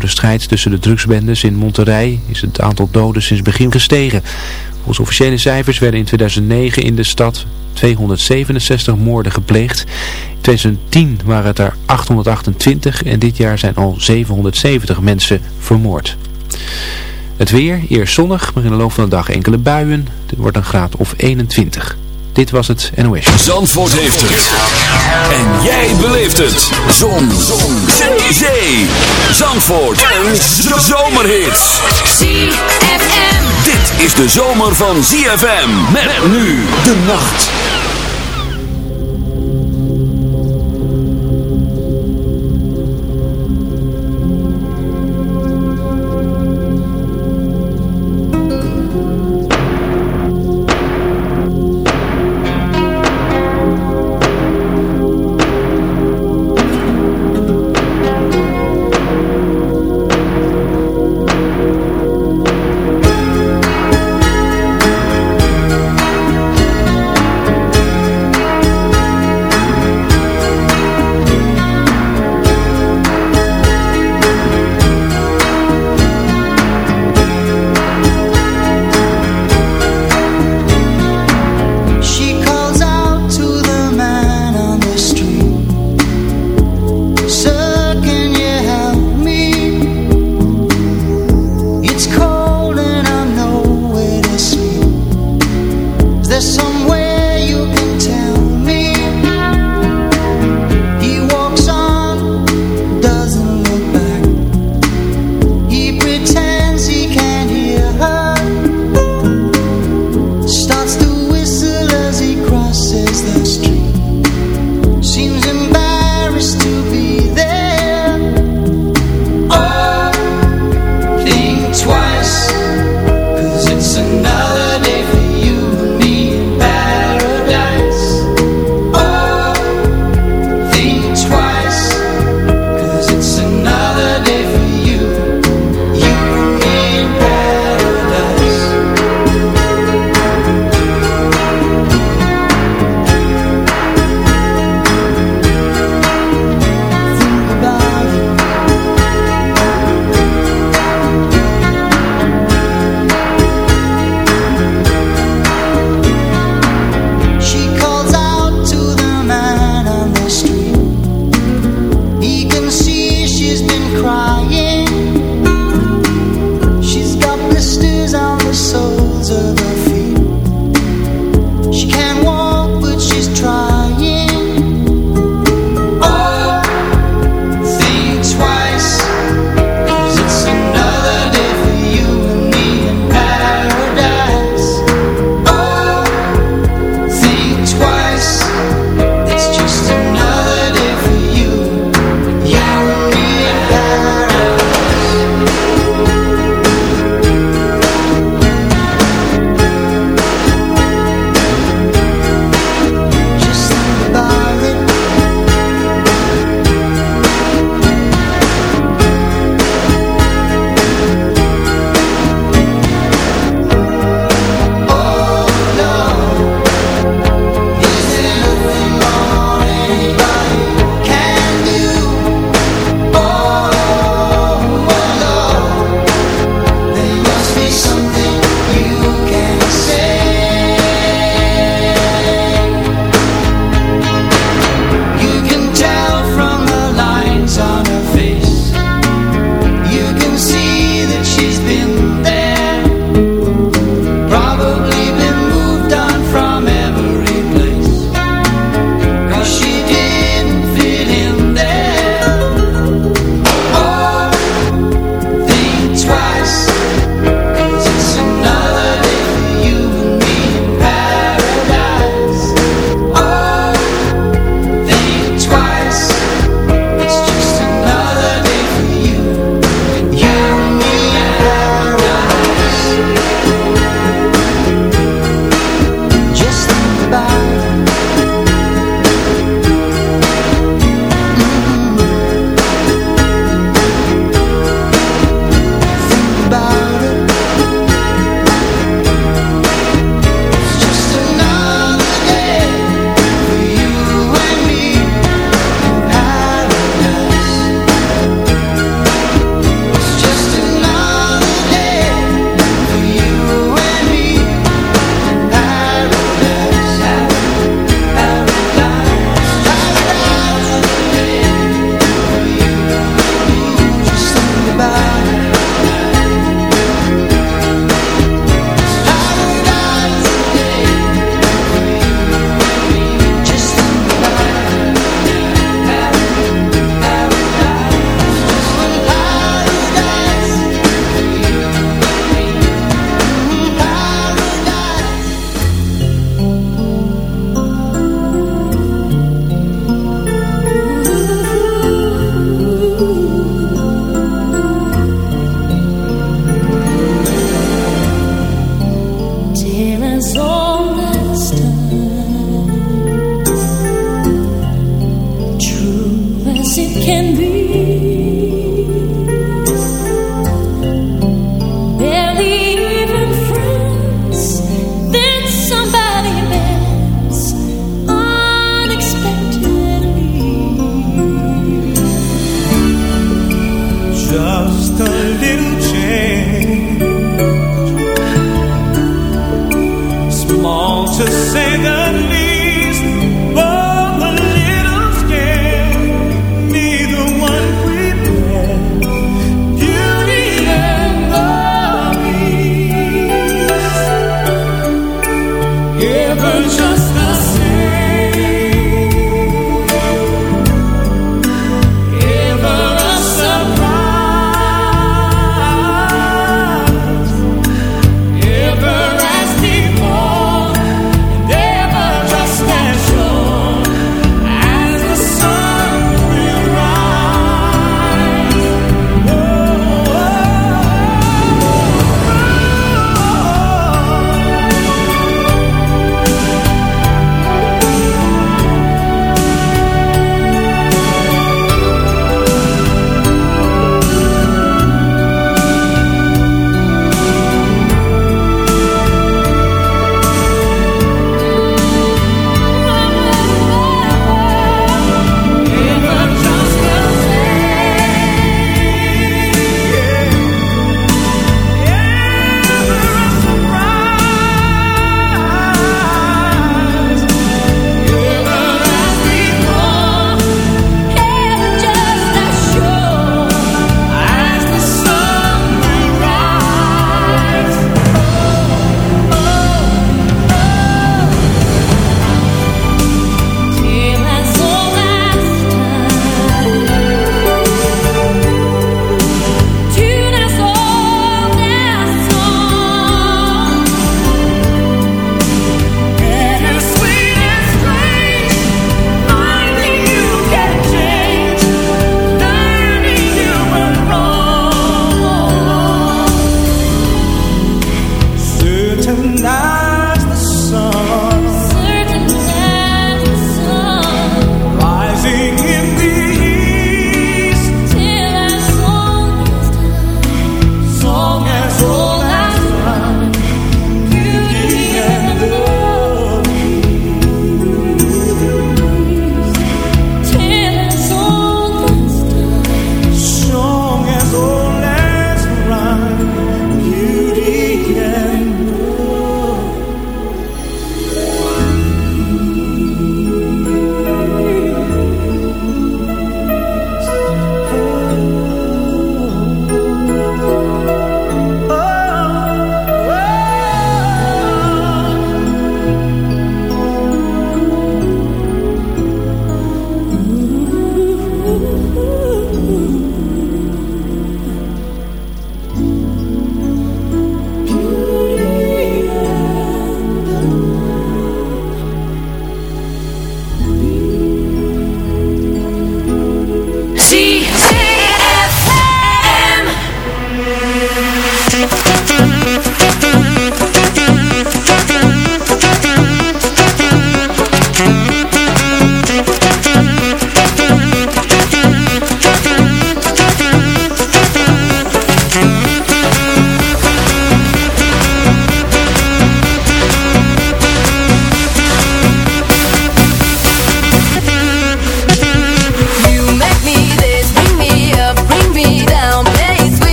Door de strijd tussen de drugsbendes in Monterrey is het aantal doden sinds begin gestegen. Volgens officiële cijfers werden in 2009 in de stad 267 moorden gepleegd. In 2010 waren het er 828 en dit jaar zijn al 770 mensen vermoord. Het weer, eerst zonnig, maar in de loop van de dag enkele buien. Het wordt een graad of 21. Dit was het NOS. Zandvoort heeft het. En jij beleeft het. Zon. Zon. Zee. Zee. Zandvoort. Een zomerhit. ZFM. Dit is de zomer van ZFM. Met nu de nacht.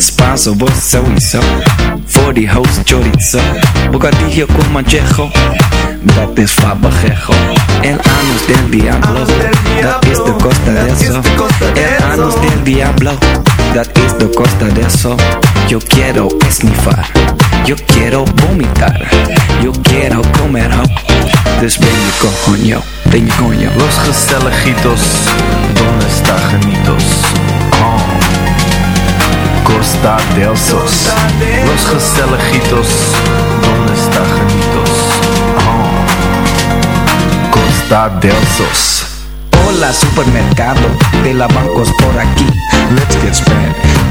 Spanso, vos sowieso. Voor die house chorizo. Bocadillo con manchejo. Dat is fabajejo. El anus del diablo. Dat is de costa de eso. El anus del diablo. Dat is de costa de eso. Yo quiero esnifar. Yo quiero vomitar. Yo quiero comer ho. Dus ben je coño. Coño. Los Gestelejitos, donde está? Oh. Costa del Sos. Los Gestelejitos, donde está Janitos? Oh. Costa del Sos. Hola supermercado, de la bancos por aquí. Let's get Spanish.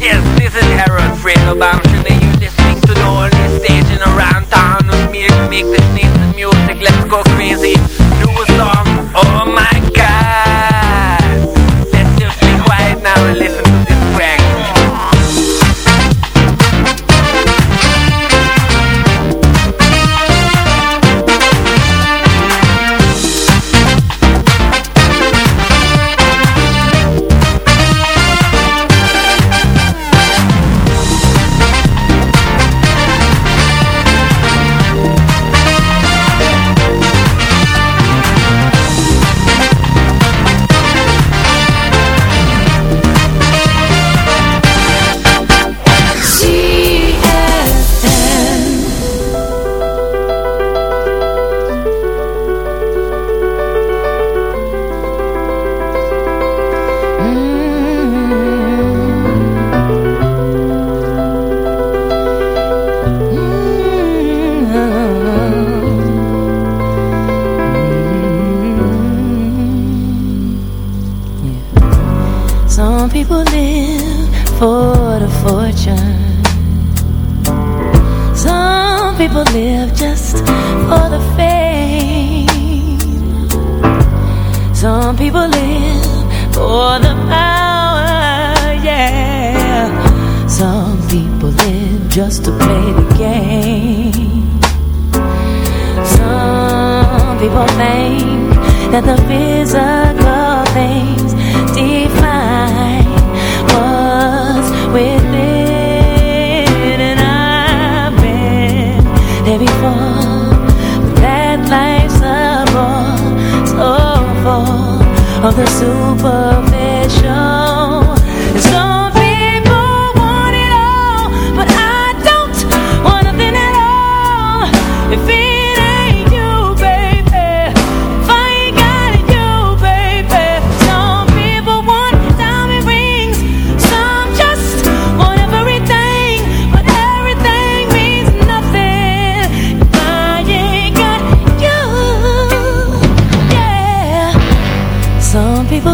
Yes, this is Harold Bamshin and you're listening to the only station around town with me make this nice music. Let's go crazy. Do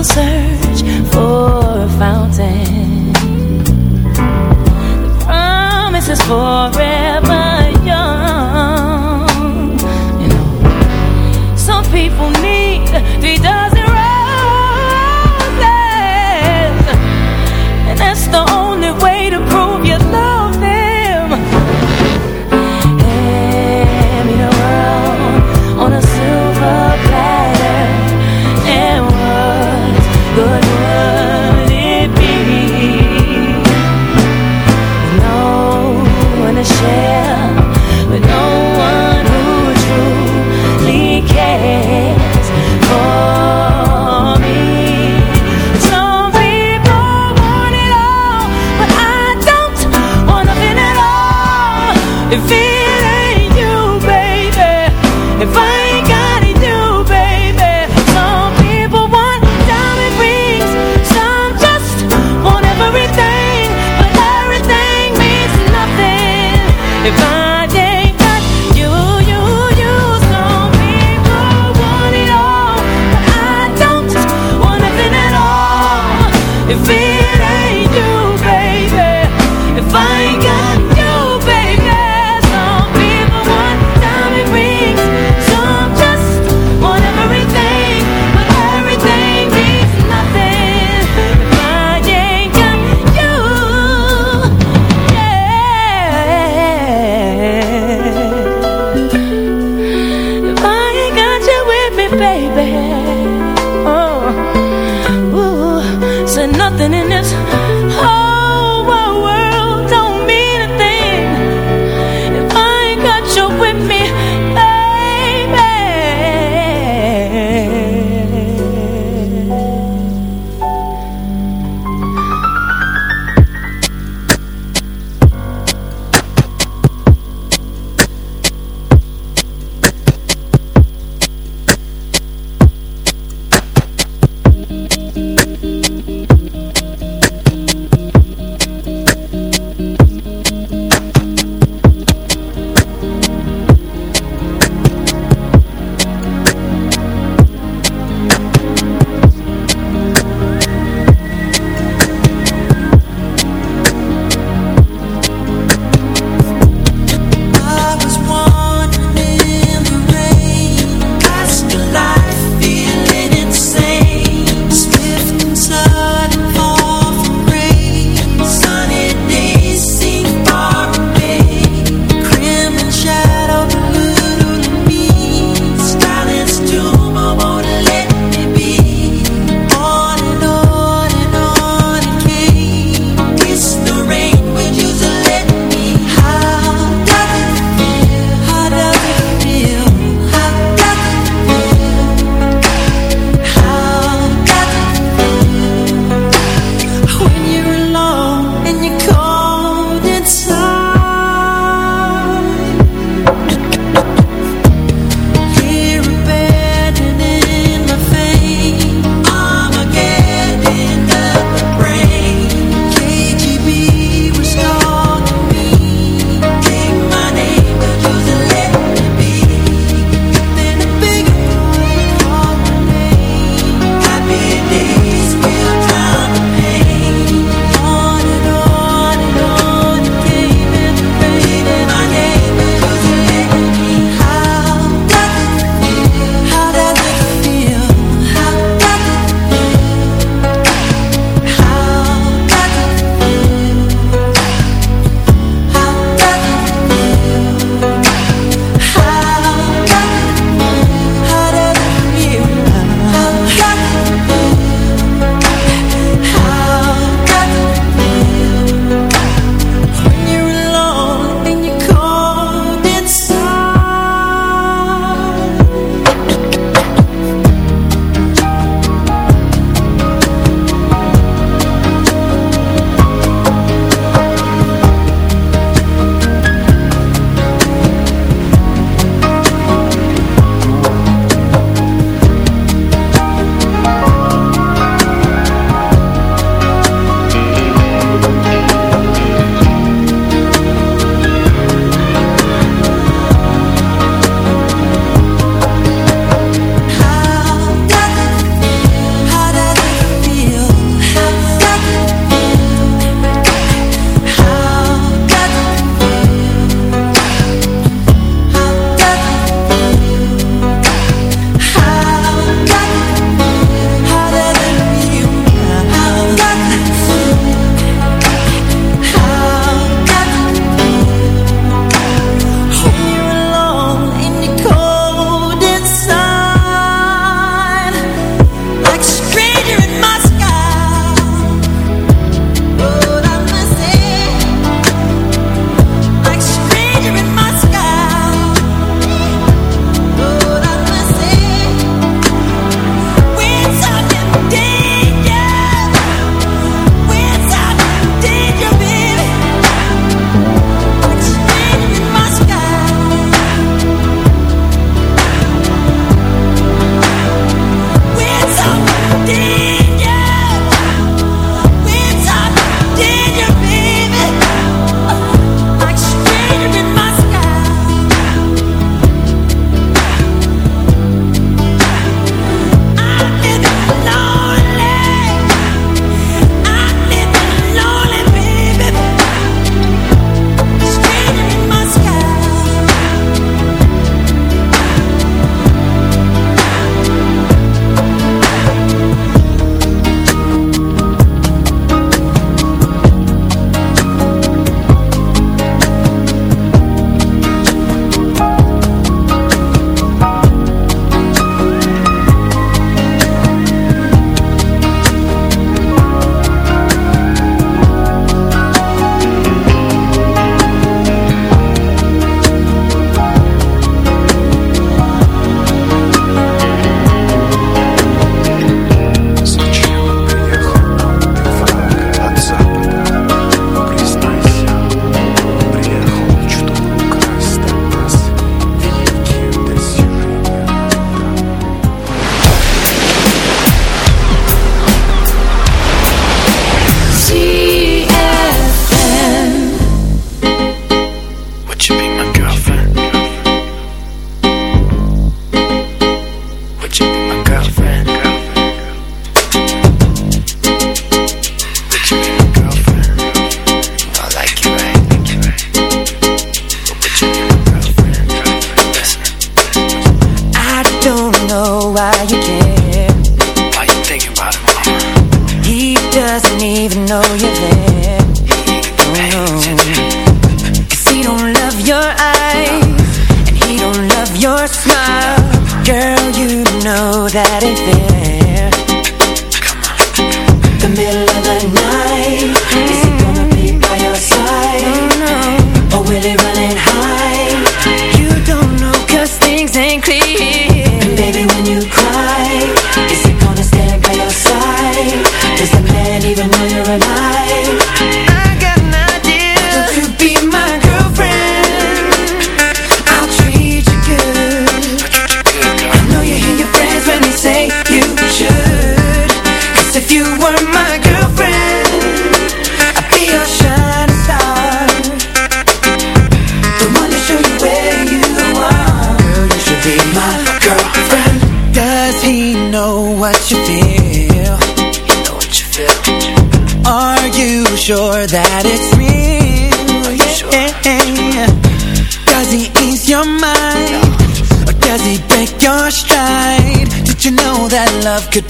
answer. Nothing in this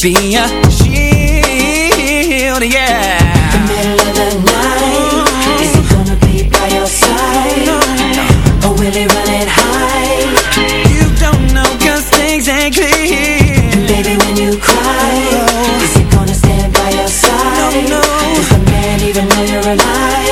be a shield, yeah. In the middle of the night, is he gonna be by your side? Or will he run and hide? You don't things ain't clear. And baby, when you cry, is he gonna stand by your side? Does the man even know you're alive?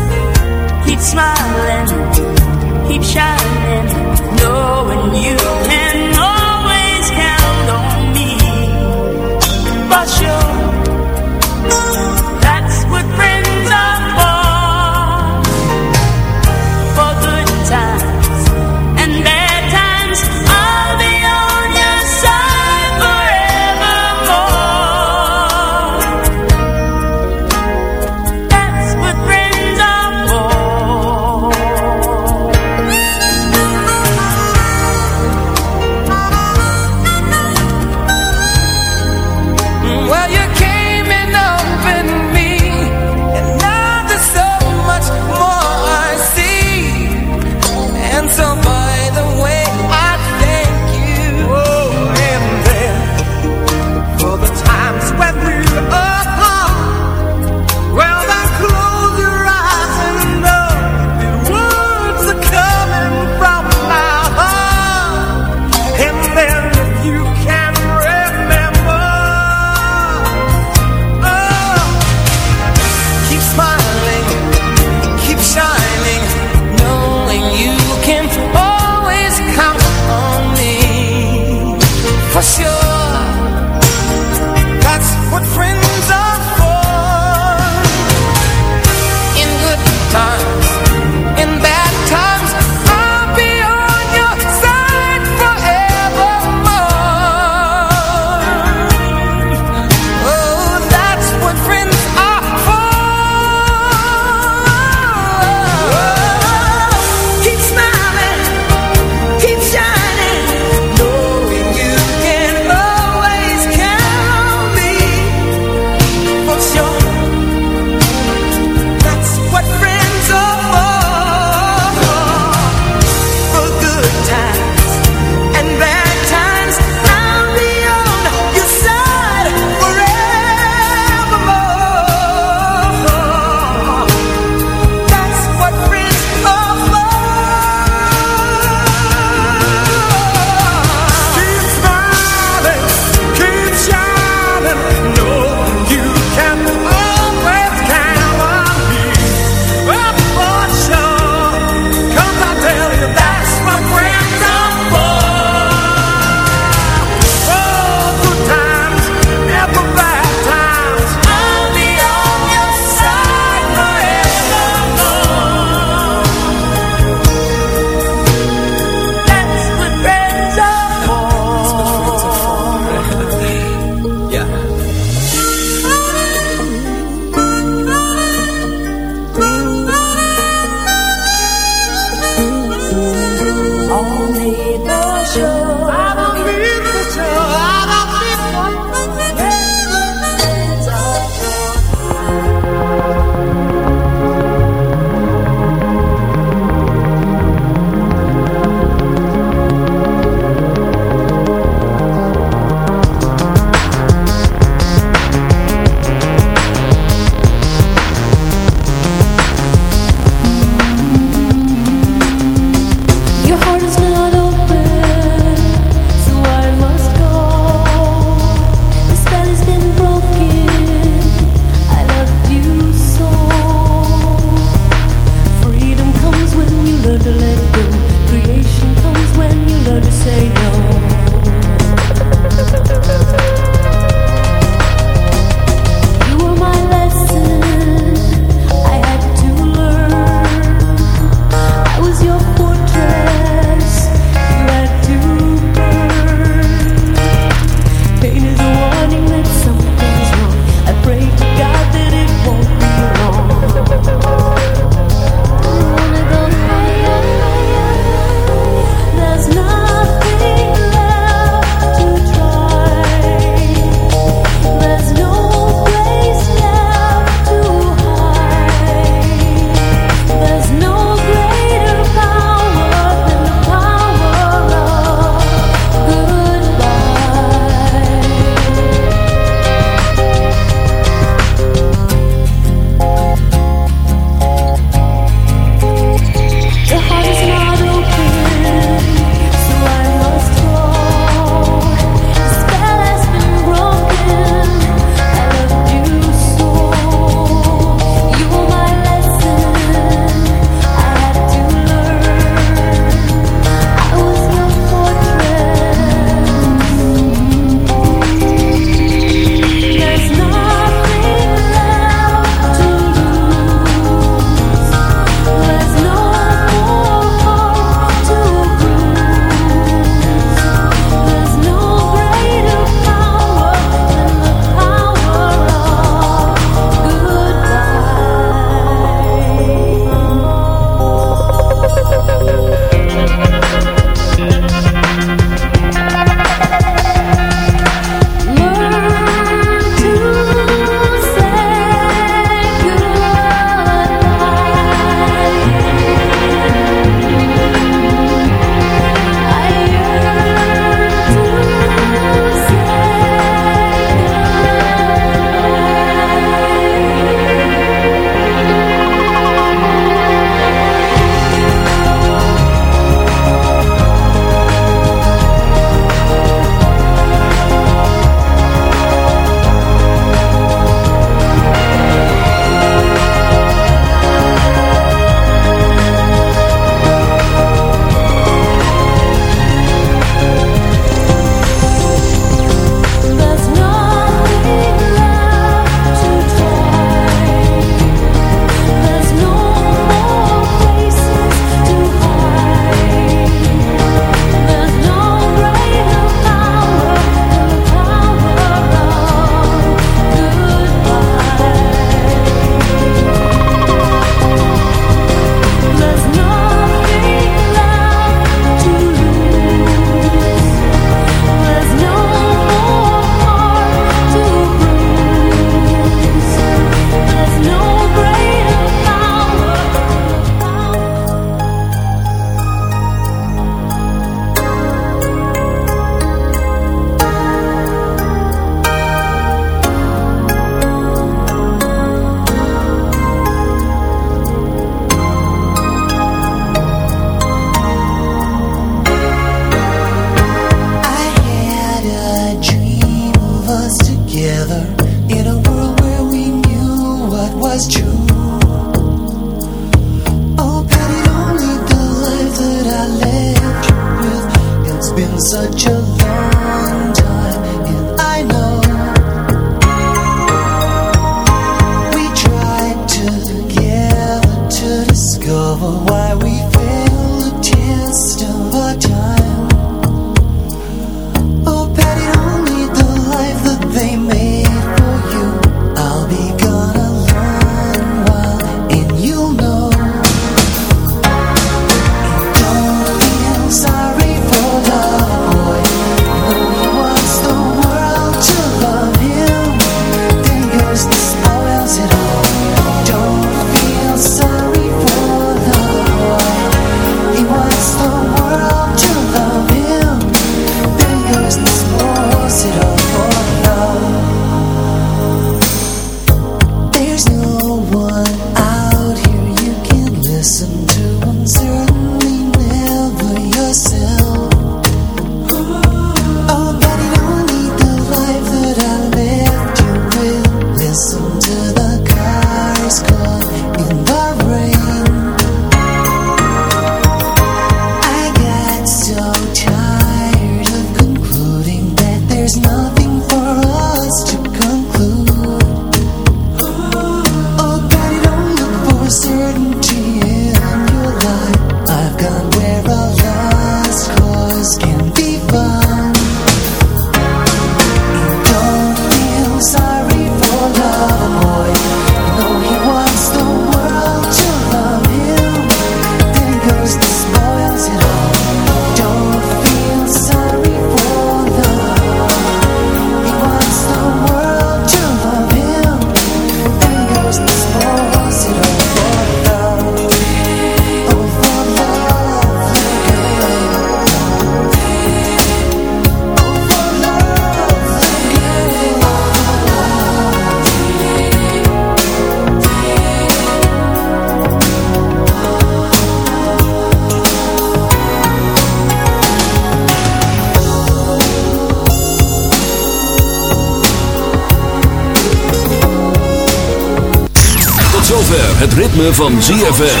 Het ritme van ZFM.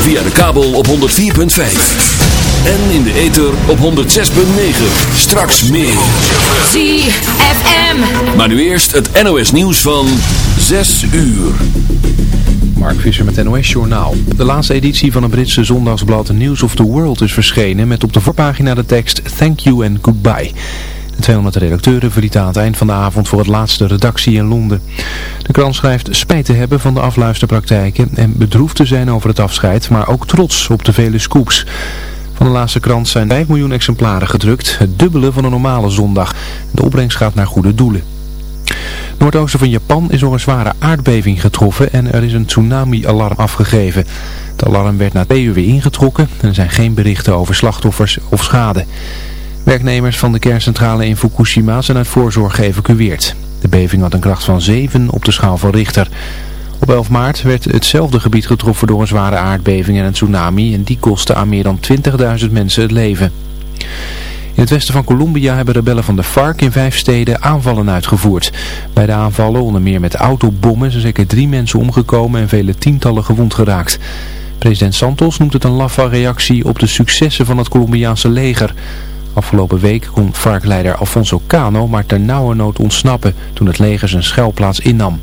Via de kabel op 104.5. En in de ether op 106.9. Straks meer. ZFM. Maar nu eerst het NOS nieuws van 6 uur. Mark Visser met NOS Journaal. De laatste editie van het Britse zondagsblad News of the World is verschenen met op de voorpagina de tekst Thank you and goodbye. De 200 redacteuren verlieten aan het eind van de avond voor het laatste redactie in Londen. De krant schrijft spijt te hebben van de afluisterpraktijken en bedroefd te zijn over het afscheid, maar ook trots op de vele scoops. Van de laatste krant zijn 5 miljoen exemplaren gedrukt, het dubbele van een normale zondag. De opbrengst gaat naar goede doelen. Noordoosten van Japan is door een zware aardbeving getroffen en er is een tsunami-alarm afgegeven. Het alarm werd na twee uur weer ingetrokken en er zijn geen berichten over slachtoffers of schade. Werknemers van de kerncentrale in Fukushima zijn uit voorzorg geëvacueerd. De beving had een kracht van 7 op de schaal van Richter. Op 11 maart werd hetzelfde gebied getroffen door een zware aardbeving en een tsunami en die kostte aan meer dan 20.000 mensen het leven. In het westen van Colombia hebben rebellen van de FARC in vijf steden aanvallen uitgevoerd. Bij de aanvallen, onder meer met autobommen, zijn zeker drie mensen omgekomen en vele tientallen gewond geraakt. President Santos noemt het een laffe reactie op de successen van het Colombiaanse leger. Afgelopen week kon FARC-leider Alfonso Cano maar ter nauwe nood ontsnappen toen het leger zijn schuilplaats innam.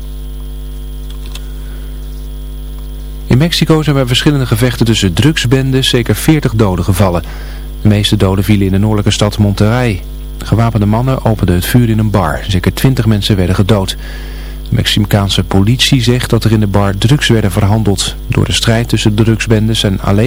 In Mexico zijn bij verschillende gevechten tussen drugsbendes zeker 40 doden gevallen. De meeste doden vielen in de noordelijke stad Monterrey. Gewapende mannen openden het vuur in een bar. Zeker 20 mensen werden gedood. De Mexicaanse politie zegt dat er in de bar drugs werden verhandeld. Door de strijd tussen de drugsbendes zijn alleen